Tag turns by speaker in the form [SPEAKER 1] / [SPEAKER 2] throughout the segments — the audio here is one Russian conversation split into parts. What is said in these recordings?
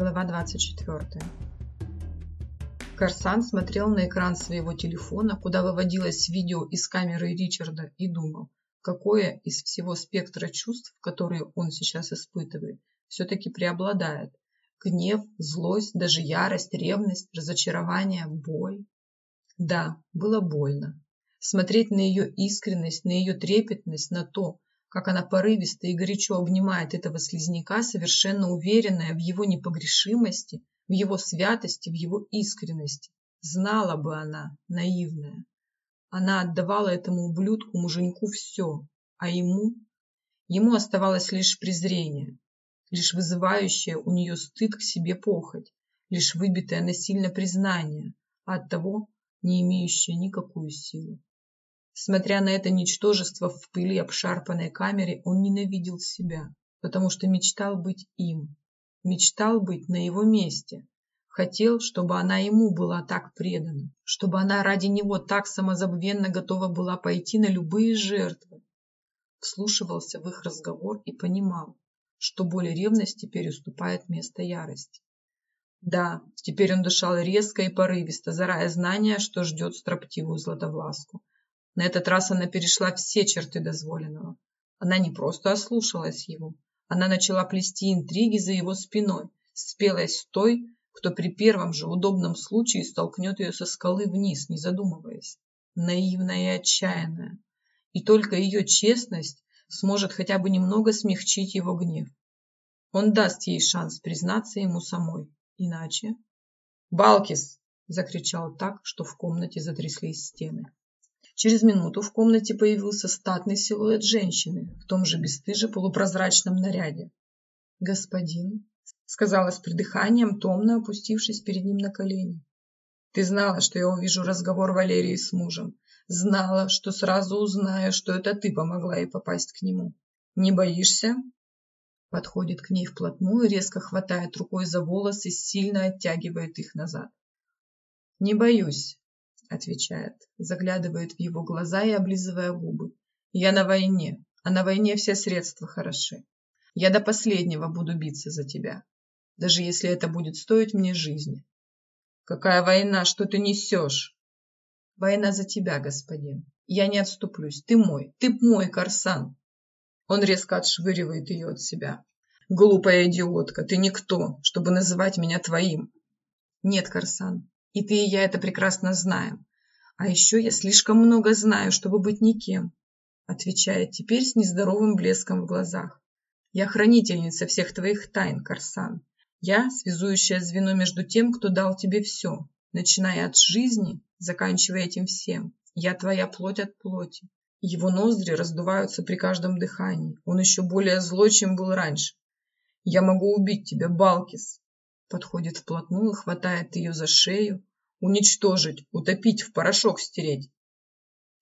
[SPEAKER 1] Глава 24. Корсан смотрел на экран своего телефона, куда выводилось видео из камеры Ричарда, и думал, какое из всего спектра чувств, которые он сейчас испытывает, все-таки преобладает. Гнев, злость, даже ярость, ревность, разочарование, боль. Да, было больно. Смотреть на ее искренность, на ее трепетность, на то, как она порывисто и горячо обнимает этого слизняка, совершенно уверенная в его непогрешимости, в его святости, в его искренности. Знала бы она, наивная. Она отдавала этому ублюдку-муженьку все, а ему? Ему оставалось лишь презрение, лишь вызывающее у нее стыд к себе похоть, лишь выбитое насильно признание, а оттого не имеющее никакую силу. Смотря на это ничтожество в пыли обшарпанной камере, он ненавидел себя, потому что мечтал быть им, мечтал быть на его месте, хотел, чтобы она ему была так предана, чтобы она ради него так самозабвенно готова была пойти на любые жертвы. Вслушивался в их разговор и понимал, что боль ревности теперь уступает место ярости. Да, теперь он дышал резко и порывисто, зарая знания, что ждет строптивую Златовласку, на этот раз она перешла все черты дозволенного. Она не просто ослушалась его, она начала плести интриги за его спиной, спелась с той, кто при первом же удобном случае столкнет ее со скалы вниз, не задумываясь. Наивная и отчаянная. И только ее честность сможет хотя бы немного смягчить его гнев. Он даст ей шанс признаться ему самой. Иначе... «Балкис!» – закричал так, что в комнате затряслись стены. Через минуту в комнате появился статный силуэт женщины в том же бесстыже полупрозрачном наряде. «Господин», — сказала с придыханием, томно опустившись перед ним на колени. «Ты знала, что я увижу разговор Валерии с мужем. Знала, что сразу узнаю, что это ты помогла ей попасть к нему. Не боишься?» Подходит к ней вплотную, резко хватает рукой за волосы, сильно оттягивает их назад. «Не боюсь», отвечает, заглядывает в его глаза и облизывая губы. Я на войне, а на войне все средства хороши. Я до последнего буду биться за тебя, даже если это будет стоить мне жизни. Какая война, что ты несешь? Война за тебя, господин. Я не отступлюсь. Ты мой, ты мой, Корсан. Он резко отшвыривает ее от себя. Глупая идиотка, ты никто, чтобы называть меня твоим. Нет, Корсан, и ты, и я это прекрасно знаем. А еще я слишком много знаю, чтобы быть никем, отвечает теперь с нездоровым блеском в глазах. Я хранительница всех твоих тайн, Корсан. Я связующее звено между тем, кто дал тебе все, начиная от жизни, заканчивая этим всем. Я твоя плоть от плоти. Его ноздри раздуваются при каждом дыхании. Он еще более злой, чем был раньше. Я могу убить тебя, Балкис, подходит вплотную, хватает ее за шею, уничтожить, утопить, в порошок стереть.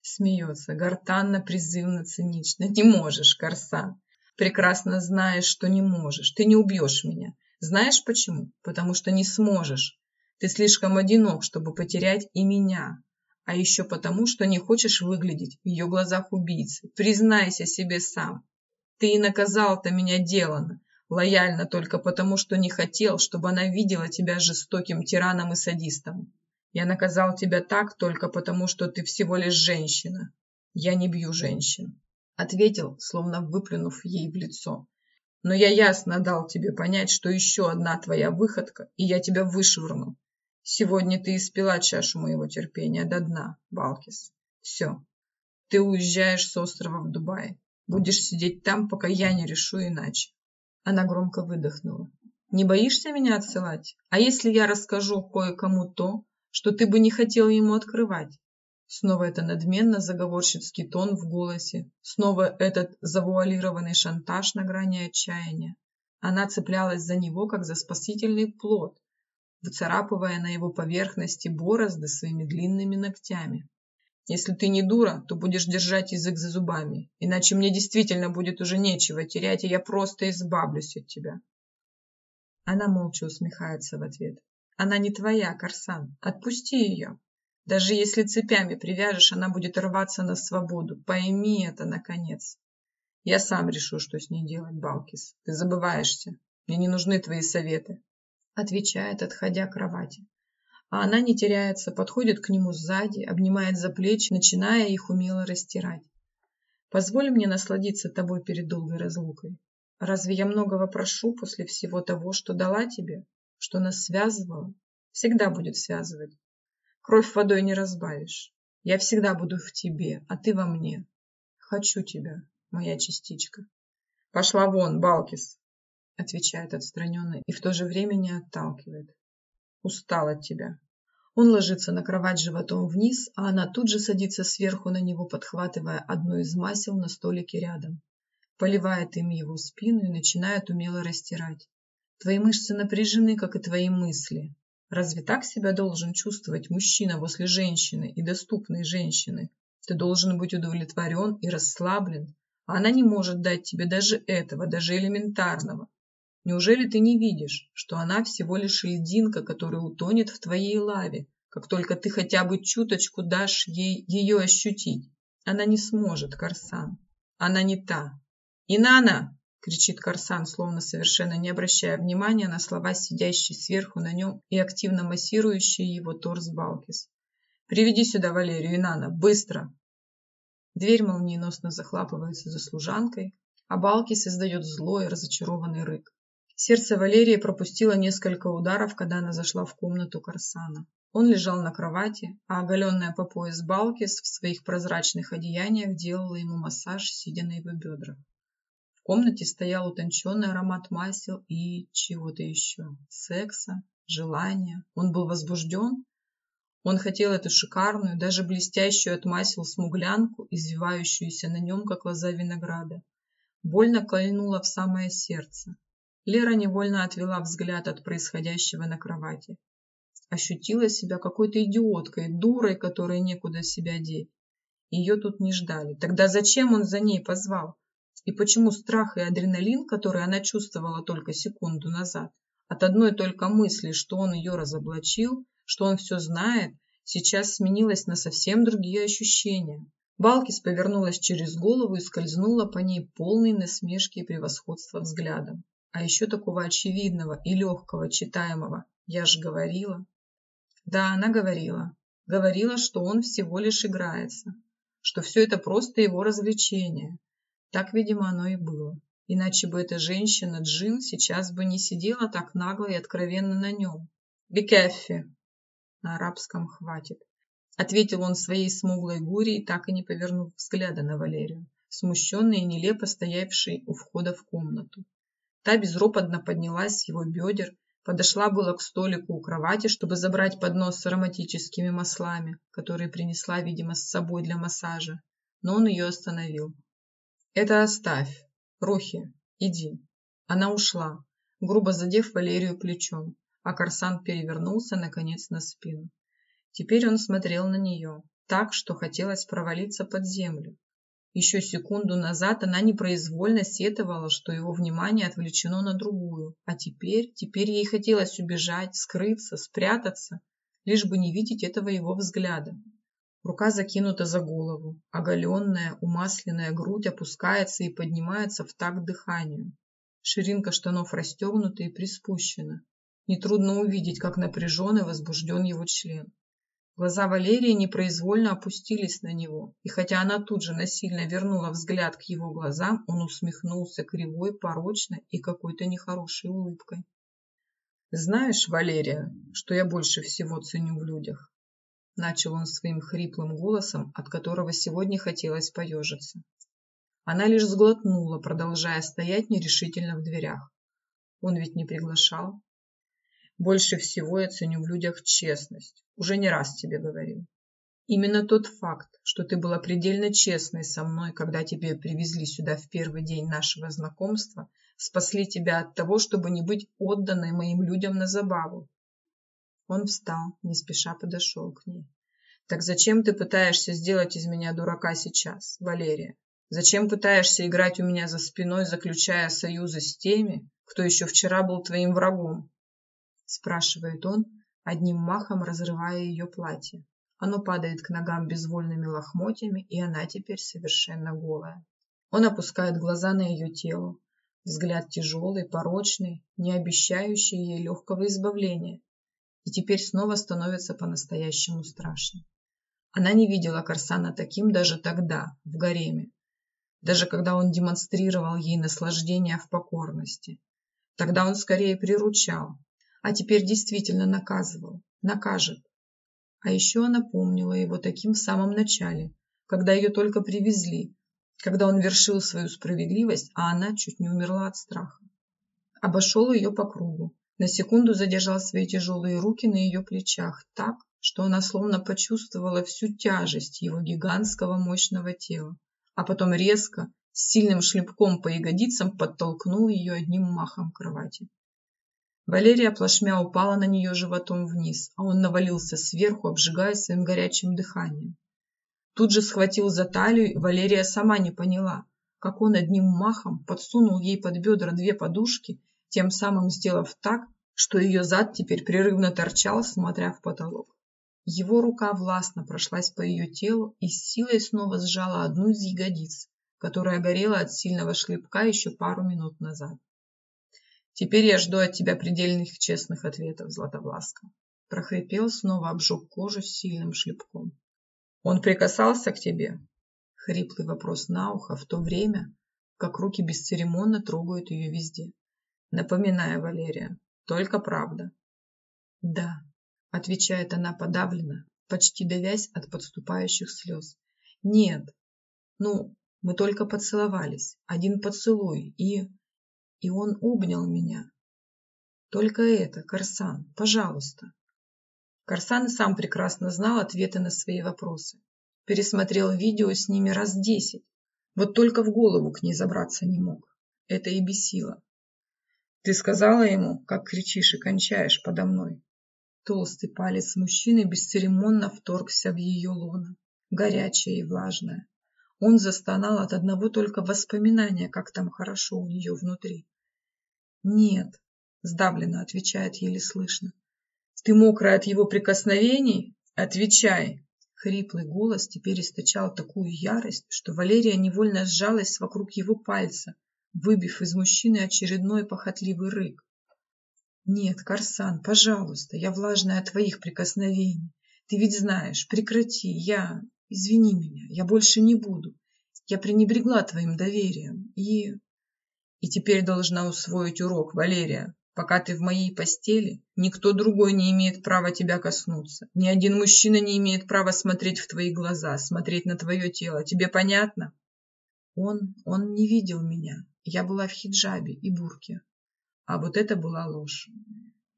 [SPEAKER 1] Смеется, гортанно, призывно, цинично. Не можешь, Корсан. Прекрасно знаешь, что не можешь. Ты не убьешь меня. Знаешь почему? Потому что не сможешь. Ты слишком одинок, чтобы потерять и меня. А еще потому, что не хочешь выглядеть в ее глазах убийцы. Признайся себе сам. Ты и наказал-то меня делано. Лояльно только потому, что не хотел, чтобы она видела тебя жестоким тираном и садистом. Я наказал тебя так только потому, что ты всего лишь женщина. Я не бью женщин. Ответил, словно выплюнув ей в лицо. Но я ясно дал тебе понять, что еще одна твоя выходка, и я тебя вышвырну. Сегодня ты испила чашу моего терпения до дна, Балкис. Все. Ты уезжаешь с острова в Дубай. Будешь сидеть там, пока я не решу иначе. Она громко выдохнула. «Не боишься меня отсылать? А если я расскажу кое-кому то, что ты бы не хотел ему открывать?» Снова это надменно заговорщицкий тон в голосе, снова этот завуалированный шантаж на грани отчаяния. Она цеплялась за него, как за спасительный плод, выцарапывая на его поверхности борозды своими длинными ногтями. Если ты не дура, то будешь держать язык за зубами, иначе мне действительно будет уже нечего терять, и я просто избавлюсь от тебя. Она молча усмехается в ответ. Она не твоя, Корсан. Отпусти ее. Даже если цепями привяжешь, она будет рваться на свободу. Пойми это, наконец. Я сам решу, что с ней делать, Балкис. Ты забываешься. Мне не нужны твои советы. отвечает, отходя к кровати. А она не теряется, подходит к нему сзади, обнимает за плечи, начиная их умело растирать. Позволь мне насладиться тобой перед долгой разлукой. Разве я многого прошу после всего того, что дала тебе, что нас связывало? Всегда будет связывать. Кровь водой не разбавишь. Я всегда буду в тебе, а ты во мне. Хочу тебя, моя частичка. Пошла вон, Балкис, отвечает отстраненно и в то же время не отталкивает. Устал от тебя. Он ложится на кровать животом вниз, а она тут же садится сверху на него, подхватывая одно из масел на столике рядом. Поливает им его спину и начинает умело растирать. Твои мышцы напряжены, как и твои мысли. Разве так себя должен чувствовать мужчина после женщины и доступной женщины? Ты должен быть удовлетворен и расслаблен, а она не может дать тебе даже этого, даже элементарного. Неужели ты не видишь, что она всего лишь льдинка, которая утонет в твоей лаве, как только ты хотя бы чуточку дашь ей ее ощутить? Она не сможет, Корсан. Она не та. «Инана!» — кричит Корсан, словно совершенно не обращая внимания на слова сидящей сверху на нем и активно массирующей его торс Балкис. «Приведи сюда Валерию, Инана, быстро!» Дверь молниеносно захлапывается за служанкой, а Балкис издает злой, разочарованный рык. Сердце Валерии пропустило несколько ударов, когда она зашла в комнату Корсана. Он лежал на кровати, а оголенная по пояс Балкис в своих прозрачных одеяниях делала ему массаж, сидя на его бедрах. В комнате стоял утонченный аромат масел и чего-то еще. Секса, желания. Он был возбужден. Он хотел эту шикарную, даже блестящую от масел смуглянку, извивающуюся на нем, как лоза винограда. Больно кольнула в самое сердце. Лера невольно отвела взгляд от происходящего на кровати. Ощутила себя какой-то идиоткой, дурой, которой некуда себя деть. Ее тут не ждали. Тогда зачем он за ней позвал? И почему страх и адреналин, который она чувствовала только секунду назад, от одной только мысли, что он ее разоблачил, что он все знает, сейчас сменилось на совсем другие ощущения. Балкис повернулась через голову и скользнула по ней полной насмешки и превосходства взглядом а еще такого очевидного и легкого читаемого «я ж говорила». Да, она говорила. Говорила, что он всего лишь играется, что все это просто его развлечение. Так, видимо, оно и было. Иначе бы эта женщина, Джин, сейчас бы не сидела так нагло и откровенно на нем. «Бекеффи!» На арабском хватит. Ответил он своей смуглой гурей, так и не повернув взгляда на Валерию, смущенный и нелепо стоявший у входа в комнату. Та безропотно поднялась с его бедер, подошла было к столику у кровати, чтобы забрать поднос с ароматическими маслами, которые принесла, видимо, с собой для массажа, но он ее остановил. «Это оставь. Рухи, иди». Она ушла, грубо задев Валерию плечом, а Корсан перевернулся, наконец, на спину. Теперь он смотрел на нее, так, что хотелось провалиться под землю, еще секунду назад она непроизвольно сетовала, что его внимание отвлечено на другую, а теперь, теперь ей хотелось убежать, скрыться, спрятаться, лишь бы не видеть этого его взгляда. Рука закинута за голову, оголенная, умасленная грудь опускается и поднимается в такт дыханию. Ширинка штанов расстегнута и приспущена. Нетрудно увидеть, как напряжен и возбужден его член. Глаза Валерии непроизвольно опустились на него, и хотя она тут же насильно вернула взгляд к его глазам, он усмехнулся кривой, порочной и какой-то нехорошей улыбкой. «Знаешь, Валерия, что я больше всего ценю в людях?» Начал он своим хриплым голосом, от которого сегодня хотелось поежиться. Она лишь сглотнула, продолжая стоять нерешительно в дверях. Он ведь не приглашал. Больше всего я ценю в людях честность. Уже не раз тебе говорил. Именно тот факт, что ты была предельно честной со мной, когда тебе привезли сюда в первый день нашего знакомства, спасли тебя от того, чтобы не быть отданной моим людям на забаву. Он встал, не спеша подошел к ней. Так зачем ты пытаешься сделать из меня дурака сейчас, Валерия? Зачем пытаешься играть у меня за спиной, заключая союзы с теми, кто еще вчера был твоим врагом? Спрашивает он, одним махом разрывая ее платье. Оно падает к ногам безвольными лохмотьями, и она теперь совершенно голая. Он опускает глаза на ее тело. Взгляд тяжелый, порочный, не обещающий ей легкого избавления. И теперь снова становится по-настоящему страшно. Она не видела Корсана таким даже тогда, в гареме. Даже когда он демонстрировал ей наслаждение в покорности. Тогда он скорее приручал, а теперь действительно наказывал, накажет. А еще она помнила его таким в самом начале, когда ее только привезли, когда он вершил свою справедливость, а она чуть не умерла от страха. Обошел ее по кругу, на секунду задержал свои тяжелые руки на ее плечах так, что она словно почувствовала всю тяжесть его гигантского мощного тела, а потом резко, с сильным шлепком по ягодицам подтолкнул ее одним махом к кровати. Валерия плашмя упала на нее животом вниз, а он навалился сверху, обжигая своим горячим дыханием. Тут же схватил за талию, и Валерия сама не поняла, как он одним махом подсунул ей под бедра две подушки, тем самым сделав так, что ее зад теперь прерывно торчал, смотря в потолок. Его рука властно прошлась по ее телу и с силой снова сжала одну из ягодиц, которая горела от сильного шлепка еще пару минут назад. «Теперь я жду от тебя предельных честных ответов, Златовласка», прохрипел, снова обжег кожу сильным шлепком. «Он прикасался к тебе?» Хриплый вопрос на ухо в то время, как руки бесцеремонно трогают ее везде. Напоминая Валерия, только правда. «Да», — отвечает она подавленно, почти давясь от подступающих слез. «Нет, ну, мы только поцеловались, один поцелуй, и...» И он обнял меня. «Только это, Корсан, пожалуйста». Корсан и сам прекрасно знал ответы на свои вопросы. Пересмотрел видео с ними раз десять. Вот только в голову к ней забраться не мог. Это и бесило. Ты сказала ему, как кричишь и кончаешь подо мной. Толстый палец мужчины бесцеремонно вторгся в ее лоно, горячее и влажное. Он застонал от одного только воспоминания, как там хорошо у нее внутри. «Нет», — сдавленно отвечает еле слышно. Ты мокрая от его прикосновений? Отвечай!» Хриплый голос теперь источал такую ярость, что Валерия невольно сжалась вокруг его пальца, выбив из мужчины очередной похотливый рык. «Нет, Корсан, пожалуйста, я влажная от твоих прикосновений. Ты ведь знаешь, прекрати, я... Извини меня, я больше не буду. Я пренебрегла твоим доверием и... И теперь должна усвоить урок, Валерия. Пока ты в моей постели, никто другой не имеет права тебя коснуться. Ни один мужчина не имеет права смотреть в твои глаза, смотреть на твое тело. Тебе понятно? Он, он не видел меня. Я была в хиджабе и бурке. А вот это была ложь.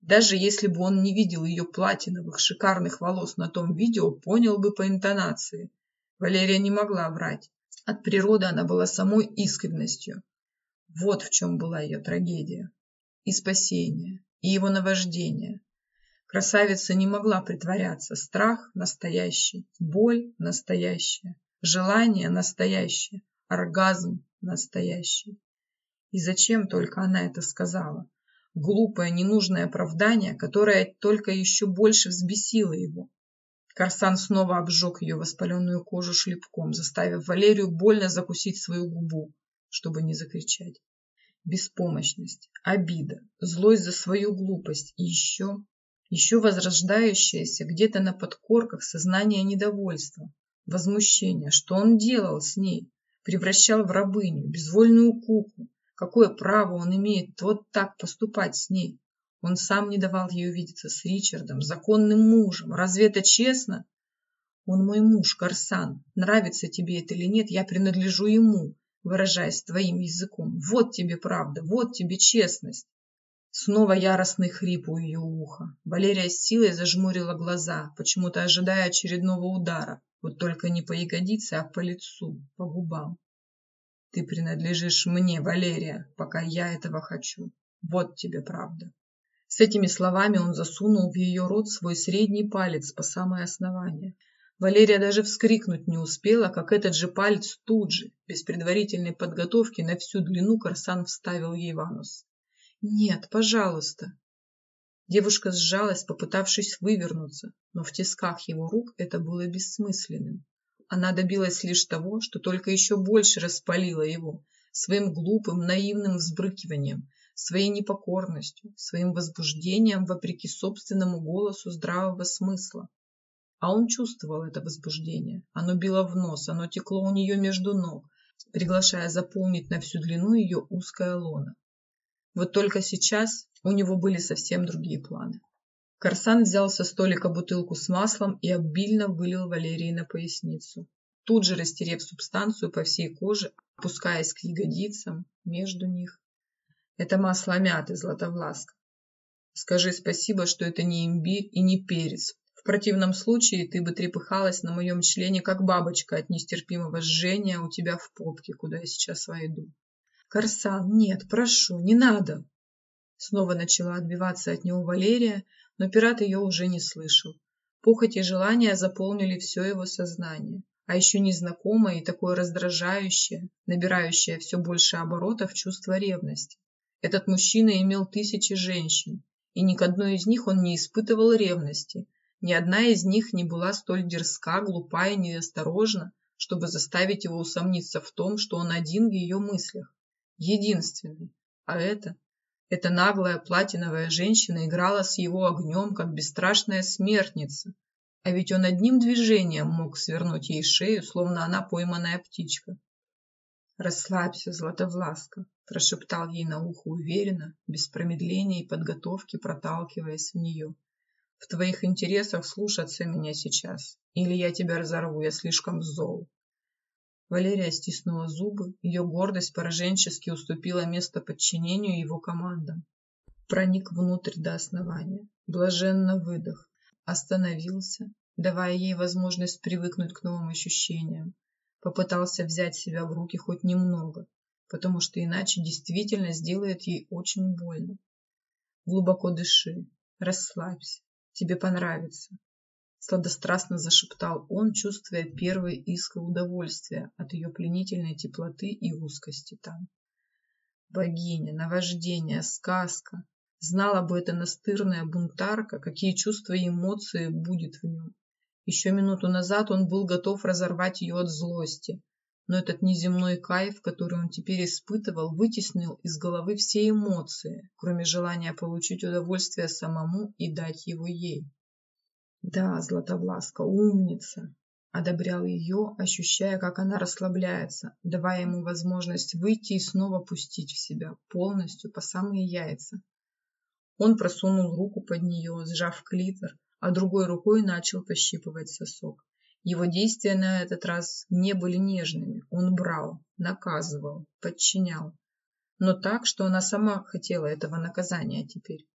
[SPEAKER 1] Даже если бы он не видел ее платиновых, шикарных волос на том видео, понял бы по интонации. Валерия не могла врать. От природы она была самой искренностью. Вот в чем была ее трагедия и спасение, и его наваждение. Красавица не могла притворяться. Страх настоящий, боль настоящая, желание настоящее, оргазм настоящий. И зачем только она это сказала? Глупое, ненужное оправдание, которое только еще больше взбесило его. Корсан снова обжег ее воспаленную кожу шлепком, заставив Валерию больно закусить свою губу, чтобы не закричать беспомощность, обида, злость за свою глупость и еще, еще возрождающееся где-то на подкорках сознание недовольства, возмущения, что он делал с ней, превращал в рабыню, безвольную куклу, какое право он имеет вот так поступать с ней. Он сам не давал ей увидеться с Ричардом, законным мужем. Разве это честно? Он мой муж, Корсан. Нравится тебе это или нет, я принадлежу ему выражаясь твоим языком. Вот тебе правда, вот тебе честность. Снова яростный хрип у ее уха. Валерия с силой зажмурила глаза, почему-то ожидая очередного удара. Вот только не по ягодице, а по лицу, по губам. Ты принадлежишь мне, Валерия, пока я этого хочу. Вот тебе правда. С этими словами он засунул в ее рот свой средний палец по самое основание. Валерия даже вскрикнуть не успела, как этот же палец тут же, без предварительной подготовки, на всю длину Корсан вставил ей в анус. «Нет, пожалуйста!» Девушка сжалась, попытавшись вывернуться, но в тисках его рук это было бессмысленным. Она добилась лишь того, что только еще больше распалила его, своим глупым, наивным взбрыкиванием, своей непокорностью, своим возбуждением вопреки собственному голосу здравого смысла. А он чувствовал это возбуждение. Оно било в нос, оно текло у нее между ног, приглашая заполнить на всю длину ее узкое лоно. Вот только сейчас у него были совсем другие планы. Корсан взял со столика бутылку с маслом и обильно вылил Валерии на поясницу, тут же растерев субстанцию по всей коже, опускаясь к ягодицам, между них. Это масло мяты, Златовласка. Скажи спасибо, что это не имбирь и не перец. В противном случае ты бы трепыхалась на моем члене, как бабочка от нестерпимого жжения у тебя в попке, куда я сейчас войду. Корсан, нет, прошу, не надо. Снова начала отбиваться от него Валерия, но пират ее уже не слышал. Похоть и желания заполнили все его сознание, а еще незнакомое и такое раздражающее, набирающее все больше оборотов чувство ревности. Этот мужчина имел тысячи женщин, и ни к одной из них он не испытывал ревности. Ни одна из них не была столь дерзка, глупа и неосторожна, чтобы заставить его усомниться в том, что он один в ее мыслях. Единственный. А это эта наглая платиновая женщина играла с его огнем, как бесстрашная смертница. А ведь он одним движением мог свернуть ей шею, словно она пойманная птичка. «Расслабься, Златовласка», – прошептал ей на ухо уверенно, без промедления и подготовки проталкиваясь в нее. «В твоих интересах слушаться меня сейчас, или я тебя разорву, я слишком зол». Валерия стиснула зубы, ее гордость пораженчески уступила место подчинению его командам. Проник внутрь до основания, блаженно выдох, остановился, давая ей возможность привыкнуть к новым ощущениям. Попытался взять себя в руки хоть немного, потому что иначе действительно сделает ей очень больно. Глубоко дыши, расслабься, тебе понравится, Сладострастно зашептал он, чувствуя первые искры удовольствия от ее пленительной теплоты и узкости там. Богиня, наваждение, сказка. Знала бы эта настырная бунтарка, какие чувства и эмоции будет в нем. Еще минуту назад он был готов разорвать ее от злости, но этот неземной кайф, который он теперь испытывал, вытеснил из головы все эмоции, кроме желания получить удовольствие самому и дать его ей. Да, Златовласка, умница. Одобрял ее, ощущая, как она расслабляется, давая ему возможность выйти и снова пустить в себя, полностью, по самые яйца. Он просунул руку под нее, сжав клитор, а другой рукой начал пощипывать сосок. Его действия на этот раз не были нежными. Он брал, наказывал, подчинял. Но так, что она сама хотела этого наказания теперь.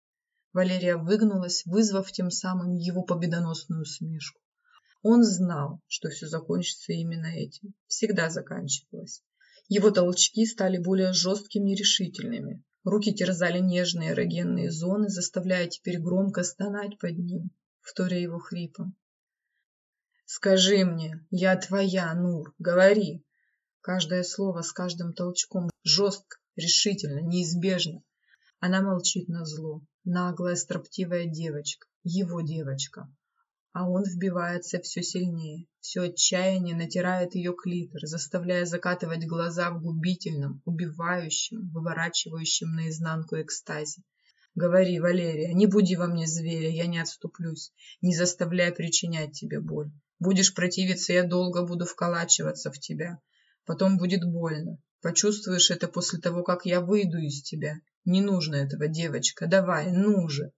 [SPEAKER 1] Валерия выгнулась, вызвав тем самым его победоносную усмешку. Он знал, что все закончится именно этим. Всегда заканчивалось. Его толчки стали более жесткими и решительными. Руки терзали нежные эрогенные зоны, заставляя теперь громко стонать под ним, вторя его хрипом. «Скажи мне, я твоя, Нур, говори!» Каждое слово с каждым толчком жестко, решительно, неизбежно. Она молчит на зло, наглая, строптивая девочка, его девочка. А он вбивается все сильнее, все отчаяние натирает ее клитор, заставляя закатывать глаза в губительном, убивающем, выворачивающем наизнанку экстазе. Говори, Валерия, не буди во мне зверя, я не отступлюсь, не заставляй причинять тебе боль. Будешь противиться, я долго буду вколачиваться в тебя. Потом будет больно. Почувствуешь это после того, как я выйду из тебя. Не нужно этого, девочка, давай, ну же.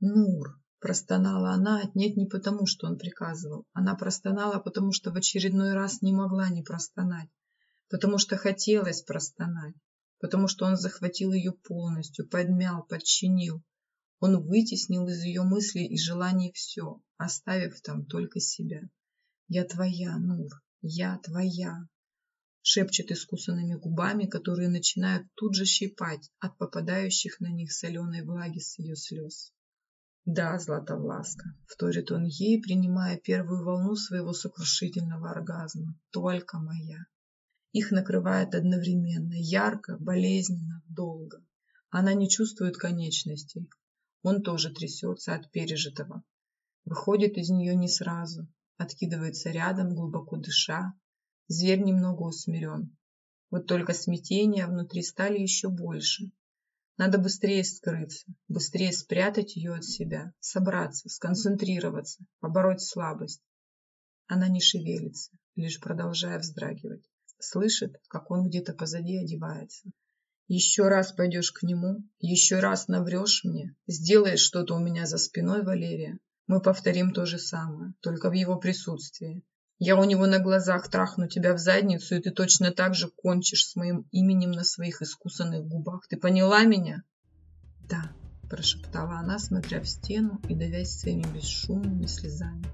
[SPEAKER 1] Нур, простонала она, отнять не потому, что он приказывал. Она простонала, потому что в очередной раз не могла не простонать. Потому что хотелось простонать. Потому что он захватил ее полностью, подмял, подчинил. Он вытеснил из ее мыслей и желаний все, оставив там только себя. «Я твоя, Нур, я твоя, шепчет искусанными губами, которые начинают тут же щипать от попадающих на них соленой влаги с ее слез. «Да, Златовласка», — вторит он ей, принимая первую волну своего сокрушительного оргазма. «Только моя». Их накрывает одновременно, ярко, болезненно, долго. Она не чувствует конечностей. Он тоже трясется от пережитого. Выходит из нее не сразу, откидывается рядом, глубоко дыша, Зверь немного усмирен. Вот только смятения внутри стали еще больше. Надо быстрее скрыться, быстрее спрятать ее от себя, собраться, сконцентрироваться, побороть слабость. Она не шевелится, лишь продолжая вздрагивать. Слышит, как он где-то позади одевается. Еще раз пойдешь к нему, еще раз наврешь мне, сделаешь что-то у меня за спиной, Валерия. Мы повторим то же самое, только в его присутствии. Я у него на глазах трахну тебя в задницу, и ты точно так же кончишь с моим именем на своих искусанных губах. Ты поняла меня? Да, прошептала она, смотря в стену и давясь своими бесшумными слезами.